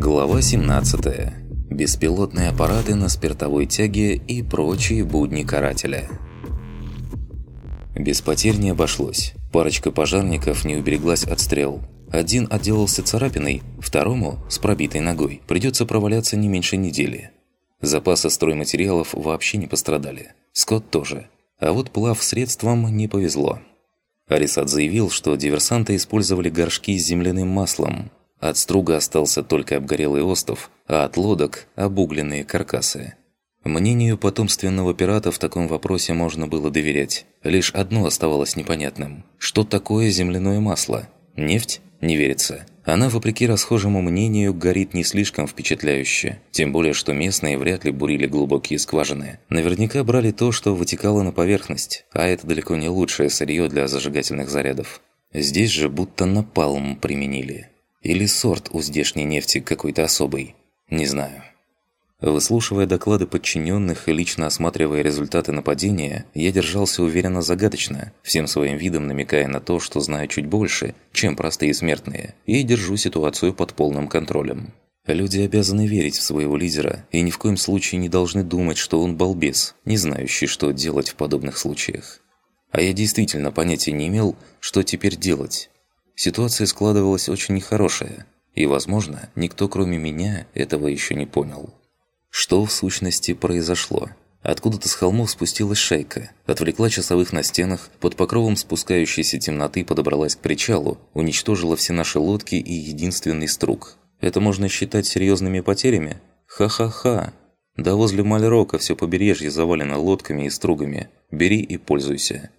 Глава 17. Беспилотные аппараты на спиртовой тяге и прочие будни карателя. Без потерь не обошлось. Парочка пожарников не убереглась от стрел. Один отделался царапиной, второму, с пробитой ногой, придется проваляться не меньше недели. Запасы стройматериалов вообще не пострадали. Скотт тоже. А вот плав средством не повезло. Арисат заявил, что диверсанты использовали горшки с земляным маслом, от струга остался только обгорелый остов, а от лодок – обугленные каркасы. Мнению потомственного пирата в таком вопросе можно было доверять. Лишь одно оставалось непонятным. Что такое земляное масло? Нефть? Не верится. Она, вопреки расхожему мнению, горит не слишком впечатляюще. Тем более, что местные вряд ли бурили глубокие скважины. Наверняка брали то, что вытекало на поверхность, а это далеко не лучшее сырье для зажигательных зарядов. Здесь же будто напалм применили. Или сорт у здешней нефти какой-то особый? Не знаю. Выслушивая доклады подчиненных и лично осматривая результаты нападения, я держался уверенно загадочно, всем своим видом намекая на то, что знаю чуть больше, чем простые смертные, и держу ситуацию под полным контролем. Люди обязаны верить в своего лидера и ни в коем случае не должны думать, что он балбес, не знающий, что делать в подобных случаях. А я действительно понятия не имел, что теперь делать. Ситуация складывалась очень нехорошая, и, возможно, никто кроме меня этого еще не понял. Что в сущности произошло? Откуда-то с холмов спустилась шайка, отвлекла часовых на стенах, под покровом спускающейся темноты подобралась к причалу, уничтожила все наши лодки и единственный струк. Это можно считать серьезными потерями? Ха-ха-ха! Да возле Мальрока все побережье завалено лодками и стругами. Бери и пользуйся.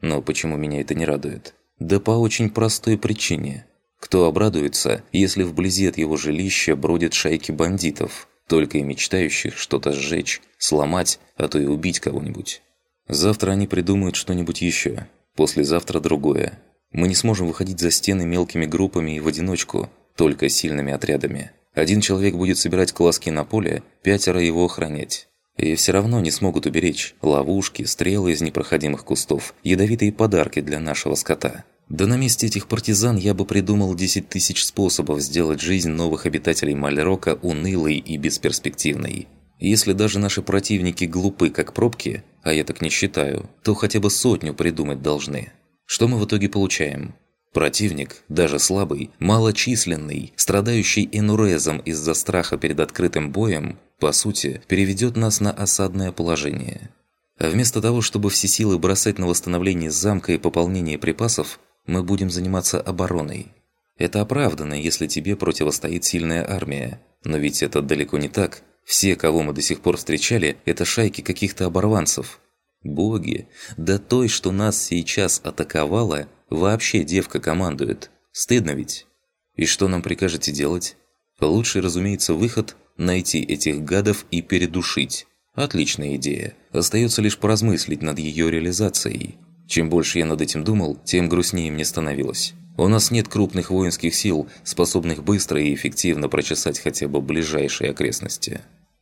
Но почему меня это не радует? Да по очень простой причине. Кто обрадуется, если вблизи от его жилища бродят шайки бандитов, только и мечтающих что-то сжечь, сломать, а то и убить кого-нибудь. Завтра они придумают что-нибудь еще, послезавтра другое. Мы не сможем выходить за стены мелкими группами и в одиночку, только сильными отрядами. Один человек будет собирать колоски на поле, пятеро его охранять. И все равно не смогут уберечь ловушки, стрелы из непроходимых кустов, ядовитые подарки для нашего скота. Да на месте этих партизан я бы придумал 10 тысяч способов сделать жизнь новых обитателей Мальрока унылой и бесперспективной. Если даже наши противники глупы как пробки, а я так не считаю, то хотя бы сотню придумать должны. Что мы в итоге получаем? Противник, даже слабый, малочисленный, страдающий энурезом из-за страха перед открытым боем, по сути, переведет нас на осадное положение. А вместо того, чтобы все силы бросать на восстановление замка и пополнение припасов, мы будем заниматься обороной. Это оправдано, если тебе противостоит сильная армия. Но ведь это далеко не так. Все, кого мы до сих пор встречали, это шайки каких-то оборванцев. Боги, да той, что нас сейчас атаковала, вообще девка командует. Стыдно ведь? И что нам прикажете делать? Лучший, разумеется, выход – найти этих гадов и передушить. Отличная идея. Остается лишь поразмыслить над ее реализацией. Чем больше я над этим думал, тем грустнее мне становилось. У нас нет крупных воинских сил, способных быстро и эффективно прочесать хотя бы ближайшие окрестности.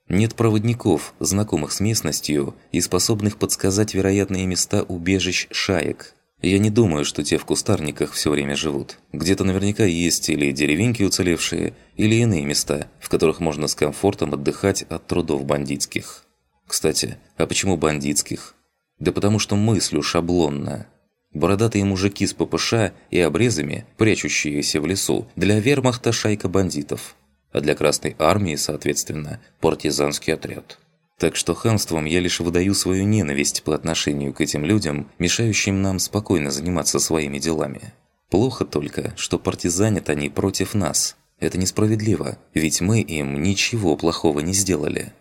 Нет проводников, знакомых с местностью и способных подсказать вероятные места убежищ шаек. Я не думаю, что те в кустарниках все время живут. Где-то наверняка есть или деревеньки уцелевшие, или иные места, в которых можно с комфортом отдыхать от трудов бандитских. Кстати, а почему бандитских? Да потому что мыслю шаблонно. Бородатые мужики с ППШ и обрезами, прячущиеся в лесу, для вермахта шайка бандитов. А для Красной Армии, соответственно, партизанский отряд. Так что хамством я лишь выдаю свою ненависть по отношению к этим людям, мешающим нам спокойно заниматься своими делами. Плохо только, что партизанят они против нас. Это несправедливо, ведь мы им ничего плохого не сделали.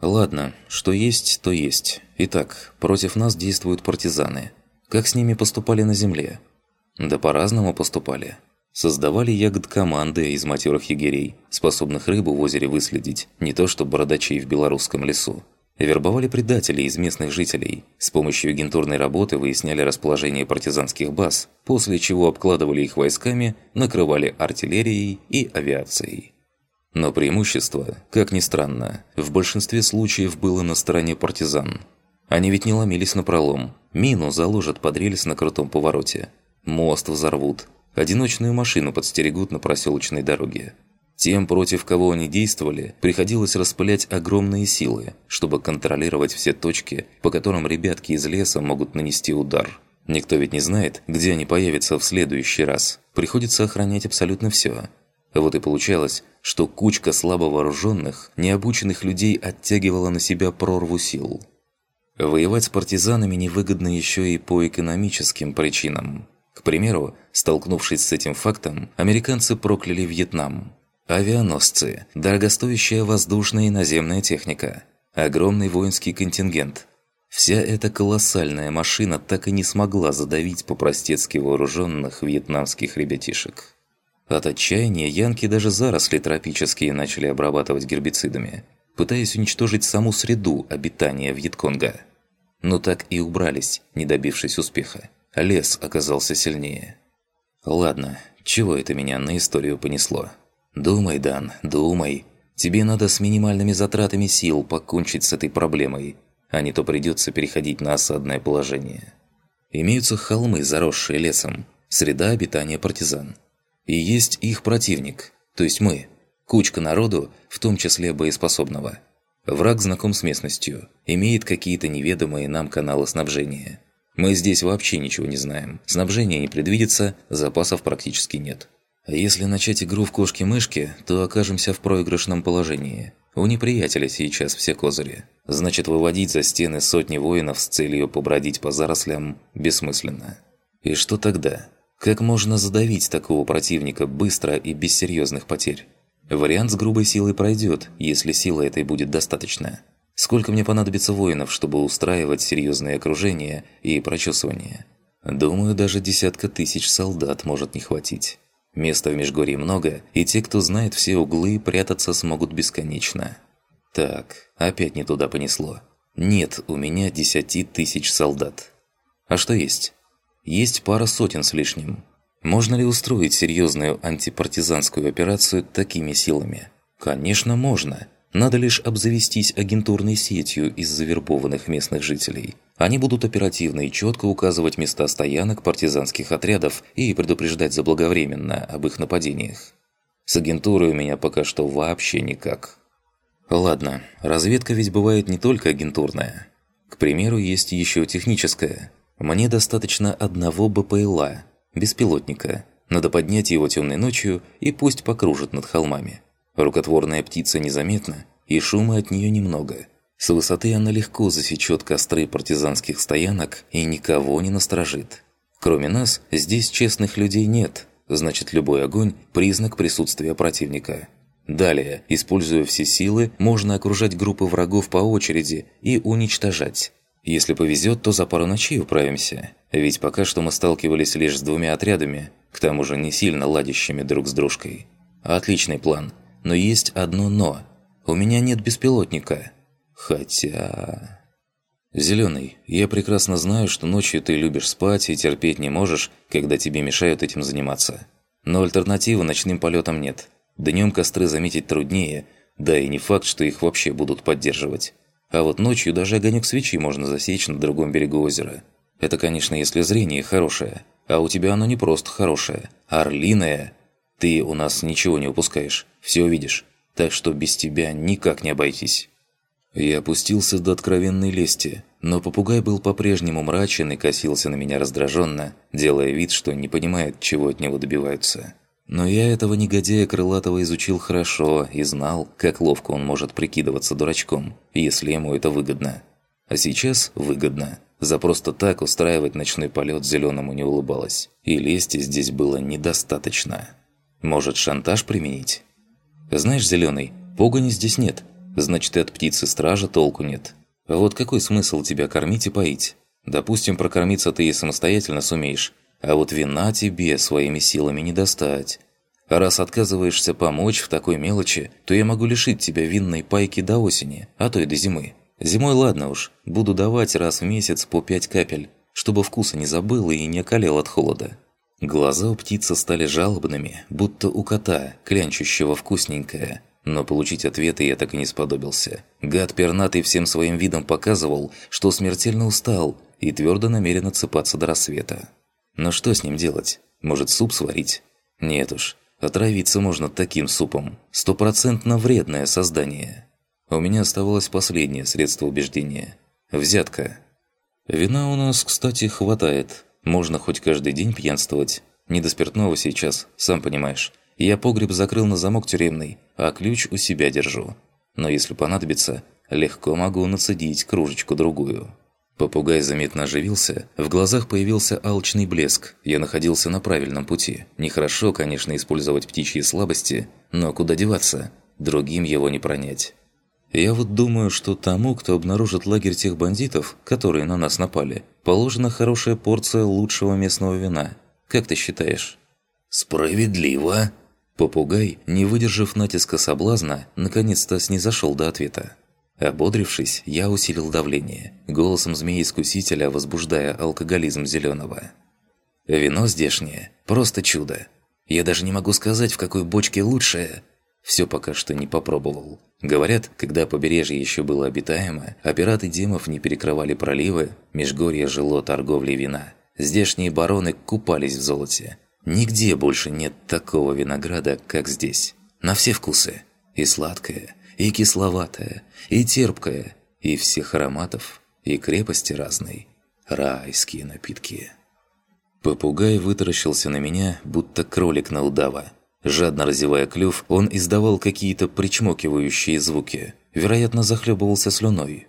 Ладно, что есть, то есть. Итак, против нас действуют партизаны. Как с ними поступали на земле? Да по-разному поступали. Создавали ягод команды из матерых егерей, способных рыбу в озере выследить, не то что бородачей в белорусском лесу. Вербовали предателей из местных жителей. С помощью агентурной работы выясняли расположение партизанских баз, после чего обкладывали их войсками, накрывали артиллерией и авиацией. Но преимущество, как ни странно, в большинстве случаев было на стороне партизан. Они ведь не ломились на пролом. Мину заложат под рельс на крутом повороте. Мост взорвут. Одиночную машину подстерегут на проселочной дороге. Тем, против кого они действовали, приходилось распылять огромные силы, чтобы контролировать все точки, по которым ребятки из леса могут нанести удар. Никто ведь не знает, где они появятся в следующий раз. Приходится охранять абсолютно все. Вот и получалось, что кучка слабо вооруженных, необученных людей оттягивала на себя прорву сил. Воевать с партизанами невыгодно еще и по экономическим причинам. К примеру, столкнувшись с этим фактом, американцы прокляли Вьетнам. Авианосцы, дорогостоящая воздушная и наземная техника, огромный воинский контингент. Вся эта колоссальная машина так и не смогла задавить по-простецки вооруженных вьетнамских ребятишек. От отчаяния янки даже заросли тропические начали обрабатывать гербицидами, пытаясь уничтожить саму среду обитания Вьетконга. Но так и убрались, не добившись успеха. Лес оказался сильнее. Ладно, чего это меня на историю понесло? Думай, Дан, думай. Тебе надо с минимальными затратами сил покончить с этой проблемой, а не то придется переходить на осадное положение. Имеются холмы, заросшие лесом, среда обитания партизан. И есть их противник, то есть мы, кучка народу, в том числе боеспособного. Враг знаком с местностью, имеет какие-то неведомые нам каналы снабжения. Мы здесь вообще ничего не знаем, снабжения не предвидится, запасов практически нет. Если начать игру в кошки-мышки, то окажемся в проигрышном положении. У неприятеля сейчас все козыри. Значит, выводить за стены сотни воинов с целью побродить по зарослям бессмысленно. И что тогда? Как можно задавить такого противника быстро и без серьезных потерь? Вариант с грубой силой пройдет, если сила этой будет достаточно. Сколько мне понадобится воинов, чтобы устраивать серьезные окружения и прочесывания? Думаю, даже десятка тысяч солдат может не хватить. Места в Межгорье много, и те, кто знает все углы, прятаться смогут бесконечно. Так, опять не туда понесло. Нет у меня десяти тысяч солдат. А что есть? Есть пара сотен с лишним. Можно ли устроить серьезную антипартизанскую операцию такими силами? Конечно, можно. Надо лишь обзавестись агентурной сетью из завербованных местных жителей – они будут оперативно и четко указывать места стоянок партизанских отрядов и предупреждать заблаговременно об их нападениях. С агентурой у меня пока что вообще никак. Ладно, разведка ведь бывает не только агентурная. К примеру, есть еще техническая. Мне достаточно одного БПЛА, беспилотника. Надо поднять его темной ночью и пусть покружит над холмами. Рукотворная птица незаметна, и шума от нее немного – с высоты она легко засечет костры партизанских стоянок и никого не насторожит. Кроме нас, здесь честных людей нет, значит любой огонь – признак присутствия противника. Далее, используя все силы, можно окружать группы врагов по очереди и уничтожать. Если повезет, то за пару ночей управимся, ведь пока что мы сталкивались лишь с двумя отрядами, к тому же не сильно ладящими друг с дружкой. Отличный план, но есть одно «но». У меня нет беспилотника – Хотя... Зеленый, я прекрасно знаю, что ночью ты любишь спать и терпеть не можешь, когда тебе мешают этим заниматься. Но альтернативы ночным полетам нет. Днем костры заметить труднее, да и не факт, что их вообще будут поддерживать. А вот ночью даже огонек свечи можно засечь на другом берегу озера. Это, конечно, если зрение хорошее. А у тебя оно не просто хорошее, а орлиное. Ты у нас ничего не упускаешь, все видишь. Так что без тебя никак не обойтись. Я опустился до откровенной лести, но попугай был по-прежнему мрачен и косился на меня раздраженно, делая вид, что не понимает, чего от него добиваются. Но я этого негодяя крылатого изучил хорошо и знал, как ловко он может прикидываться дурачком, если ему это выгодно. А сейчас выгодно. За просто так устраивать ночной полет зеленому не улыбалось. И лести здесь было недостаточно. Может, шантаж применить? Знаешь, зеленый, погони здесь нет – значит и от птицы стража толку нет. Вот какой смысл тебя кормить и поить? Допустим, прокормиться ты и самостоятельно сумеешь, а вот вина тебе своими силами не достать. А раз отказываешься помочь в такой мелочи, то я могу лишить тебя винной пайки до осени, а то и до зимы. Зимой ладно уж, буду давать раз в месяц по пять капель, чтобы вкуса не забыл и не околел от холода. Глаза у птицы стали жалобными, будто у кота, клянчущего вкусненькое. Но получить ответы я так и не сподобился. Гад пернатый всем своим видом показывал, что смертельно устал и твердо намерен отсыпаться до рассвета. Но что с ним делать? Может, суп сварить? Нет уж. Отравиться можно таким супом. Стопроцентно вредное создание. У меня оставалось последнее средство убеждения. Взятка. Вина у нас, кстати, хватает. Можно хоть каждый день пьянствовать. Не до спиртного сейчас, сам понимаешь. Я погреб закрыл на замок тюремный, а ключ у себя держу. Но если понадобится, легко могу нацедить кружечку-другую. Попугай заметно оживился, в глазах появился алчный блеск. Я находился на правильном пути. Нехорошо, конечно, использовать птичьи слабости, но куда деваться? Другим его не пронять. Я вот думаю, что тому, кто обнаружит лагерь тех бандитов, которые на нас напали, положена хорошая порция лучшего местного вина. Как ты считаешь? Справедливо. Попугай, не выдержав натиска соблазна, наконец-то снизошел до ответа. Ободрившись, я усилил давление, голосом змеи-искусителя возбуждая алкоголизм зеленого. Вино здешнее – просто чудо. Я даже не могу сказать, в какой бочке лучшее. Все пока что не попробовал. Говорят, когда побережье еще было обитаемо, а пираты Демов не перекрывали проливы, Межгорье жило торговлей вина. Здешние бароны купались в золоте. Нигде больше нет такого винограда, как здесь. На все вкусы. И сладкое, и кисловатое, и терпкое, и всех ароматов, и крепости разной. Райские напитки. Попугай вытаращился на меня, будто кролик на удава. Жадно разевая клюв, он издавал какие-то причмокивающие звуки. Вероятно, захлебывался слюной.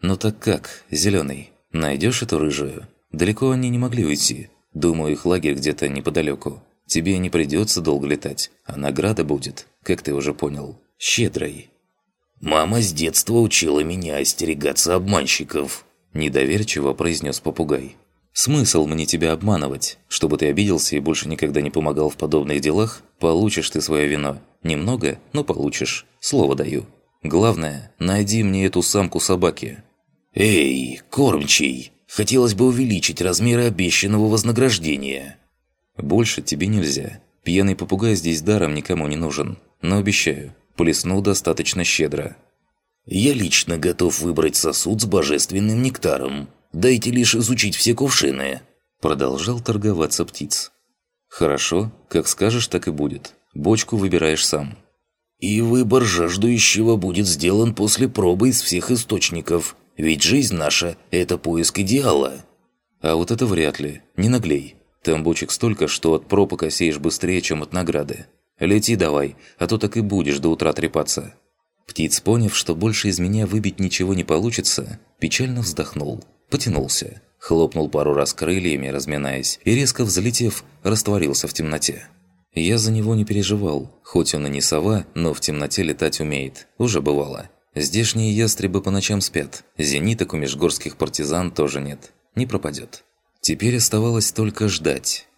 «Ну так как, зеленый, найдешь эту рыжую? Далеко они не могли уйти. Думаю, их лагерь где-то неподалеку. Тебе не придется долго летать, а награда будет, как ты уже понял, щедрой». «Мама с детства учила меня остерегаться обманщиков», – недоверчиво произнес попугай. «Смысл мне тебя обманывать? Чтобы ты обиделся и больше никогда не помогал в подобных делах? Получишь ты свое вино. Немного, но получишь. Слово даю. Главное, найди мне эту самку собаки». «Эй, кормчий, хотелось бы увеличить размеры обещанного вознаграждения». «Больше тебе нельзя. Пьяный попугай здесь даром никому не нужен. Но обещаю, плеснул достаточно щедро. «Я лично готов выбрать сосуд с божественным нектаром. Дайте лишь изучить все кувшины». Продолжал торговаться птиц. «Хорошо, как скажешь, так и будет. Бочку выбираешь сам». «И выбор жаждущего будет сделан после пробы из всех источников. Ведь жизнь наша – это поиск идеала». «А вот это вряд ли. Не наглей. Там бочек столько, что от проб окосеешь быстрее, чем от награды. «Лети давай, а то так и будешь до утра трепаться». Птиц, поняв, что больше из меня выбить ничего не получится, печально вздохнул, потянулся, хлопнул пару раз крыльями, разминаясь, и резко взлетев, растворился в темноте. Я за него не переживал, хоть он и не сова, но в темноте летать умеет, уже бывало. Здешние ястребы по ночам спят, зениток у межгорских партизан тоже нет, не пропадет. Теперь оставалось только ждать.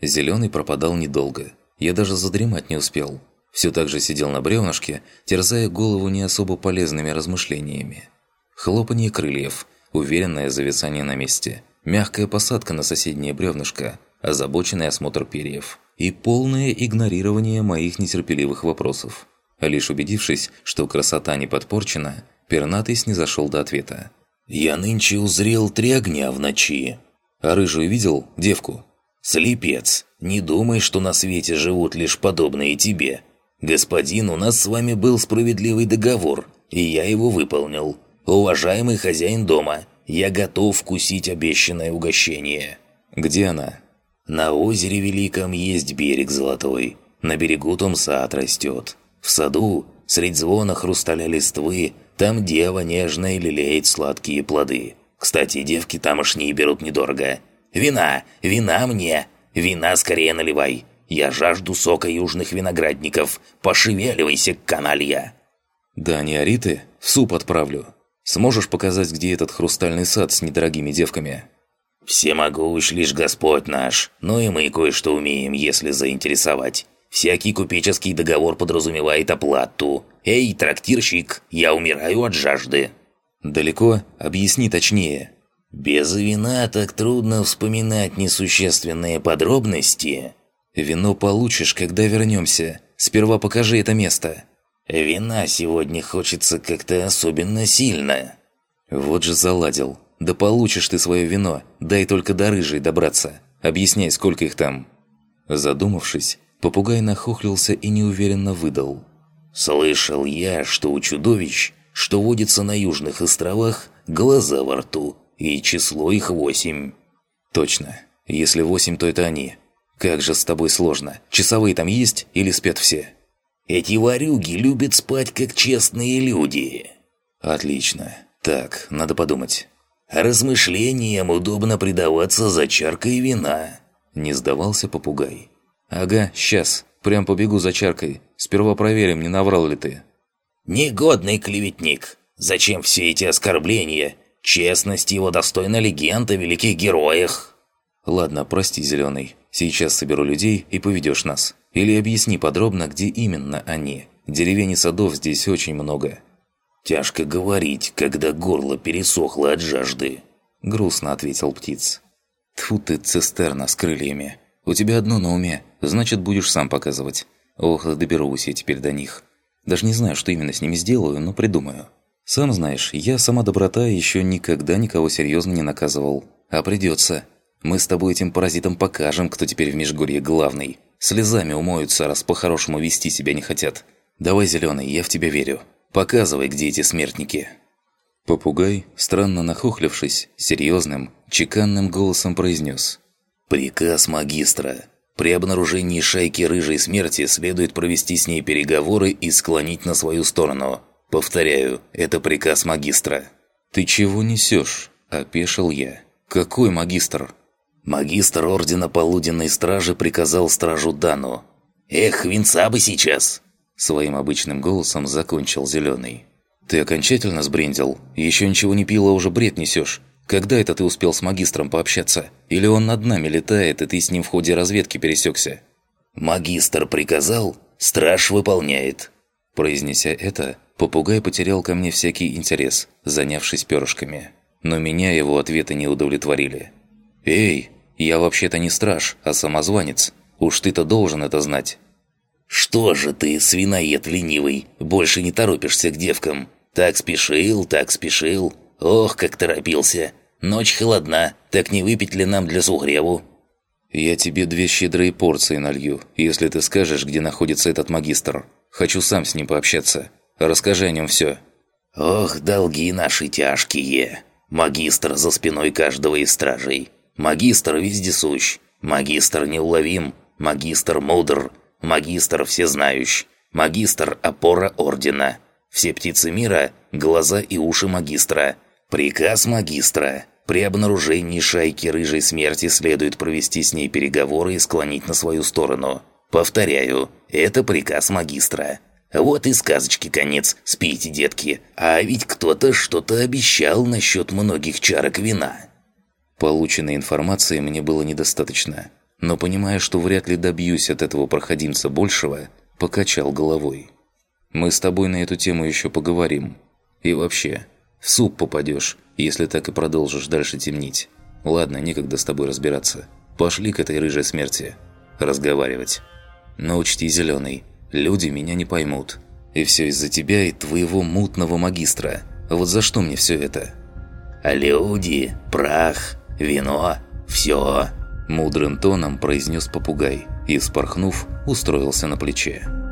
Зеленый пропадал недолго – я даже задремать не успел. Все так же сидел на бревнышке, терзая голову не особо полезными размышлениями. Хлопанье крыльев, уверенное зависание на месте, мягкая посадка на соседнее бревнышко, озабоченный осмотр перьев и полное игнорирование моих нетерпеливых вопросов. Лишь убедившись, что красота не подпорчена, пернатый снизошел до ответа. «Я нынче узрел три огня в ночи». «А рыжую видел? Девку?» «Слепец, не думай, что на свете живут лишь подобные тебе. Господин, у нас с вами был справедливый договор, и я его выполнил. Уважаемый хозяин дома, я готов вкусить обещанное угощение». «Где она?» «На озере Великом есть берег золотой. На берегу том сад растет. В саду, средь звона хрусталя листвы, там дева нежная лелеет сладкие плоды. Кстати, девки тамошние берут недорого». «Вина! Вина мне! Вина скорее наливай! Я жажду сока южных виноградников! Пошевеливайся, каналья!» «Да не ори ты, в суп отправлю. Сможешь показать, где этот хрустальный сад с недорогими девками?» «Всемогущ лишь Господь наш, но и мы кое-что умеем, если заинтересовать. Всякий купеческий договор подразумевает оплату. Эй, трактирщик, я умираю от жажды». «Далеко? Объясни точнее». Без вина так трудно вспоминать несущественные подробности. Вино получишь, когда вернемся. Сперва покажи это место. Вина сегодня хочется как-то особенно сильно. Вот же заладил. Да получишь ты свое вино. Дай только до рыжей добраться. Объясняй, сколько их там. Задумавшись, Попугай нахохлился и неуверенно выдал. «Слышал я, что у чудовищ, что водится на южных островах, глаза во рту, и число их восемь». «Точно. Если восемь, то это они. Как же с тобой сложно. Часовые там есть или спят все?» «Эти ворюги любят спать, как честные люди». «Отлично. Так, надо подумать». «Размышлениям удобно предаваться за чаркой вина», – не сдавался попугай. «Ага, сейчас. Прям побегу за чаркой. Сперва проверим, не наврал ли ты». «Негодный клеветник. Зачем все эти оскорбления? Честность его достойна легенд о великих героях». «Ладно, прости, Зеленый. Сейчас соберу людей и поведешь нас. Или объясни подробно, где именно они. Деревень и садов здесь очень много». «Тяжко говорить, когда горло пересохло от жажды», – грустно ответил птиц. Тфу ты, цистерна с крыльями. У тебя одно на уме, значит, будешь сам показывать. Ох, доберусь я теперь до них. Даже не знаю, что именно с ними сделаю, но придумаю. Сам знаешь, я сама доброта еще никогда никого серьезно не наказывал. А придется. Мы с тобой этим паразитам покажем, кто теперь в Межгорье главный. Слезами умоются, раз по-хорошему вести себя не хотят. Давай, зеленый, я в тебя верю. Показывай, где эти смертники. Попугай, странно нахохлившись, серьезным, чеканным голосом произнес. «Приказ магистра. При обнаружении шайки рыжей смерти следует провести с ней переговоры и склонить на свою сторону. Повторяю, это приказ магистра». «Ты чего несешь?» – опешил я. «Какой магистр?» Магистр Ордена Полуденной Стражи приказал стражу Дану. «Эх, венца бы сейчас!» Своим обычным голосом закончил Зеленый. «Ты окончательно сбрендил? Еще ничего не пила, уже бред несешь. Когда это ты успел с магистром пообщаться? Или он над нами летает, и ты с ним в ходе разведки пересекся?» «Магистр приказал, страж выполняет». Произнеся это, попугай потерял ко мне всякий интерес, занявшись перышками. Но меня его ответы не удовлетворили. «Эй, я вообще-то не страж, а самозванец. Уж ты-то должен это знать». «Что же ты, свиноед ленивый, больше не торопишься к девкам? Так спешил, так спешил. Ох, как торопился. Ночь холодна, так не выпить ли нам для сугреву?» «Я тебе две щедрые порции налью, если ты скажешь, где находится этот магистр. Хочу сам с ним пообщаться. Расскажи о нем все». «Ох, долги наши тяжкие. Магистр за спиной каждого из стражей. Магистр вездесущ. Магистр неуловим. Магистр мудр. Магистр всезнающий. Магистр опора ордена. Все птицы мира – глаза и уши магистра. Приказ магистра. При обнаружении шайки рыжей смерти следует провести с ней переговоры и склонить на свою сторону. Повторяю, это приказ магистра. Вот и сказочки конец, спите, детки. А ведь кто-то что-то обещал насчет многих чарок вина. Полученной информации мне было недостаточно. Но понимая, что вряд ли добьюсь от этого проходимца большего, покачал головой. Мы с тобой на эту тему еще поговорим. И вообще, в суп попадешь, если так и продолжишь дальше темнить. Ладно, некогда с тобой разбираться. Пошли к этой рыжей смерти. Разговаривать. Но учти, Зеленый, люди меня не поймут. И все из-за тебя и твоего мутного магистра. Вот за что мне все это? Люди, прах, вино, все. Мудрым тоном произнес попугай и, спорхнув, устроился на плече.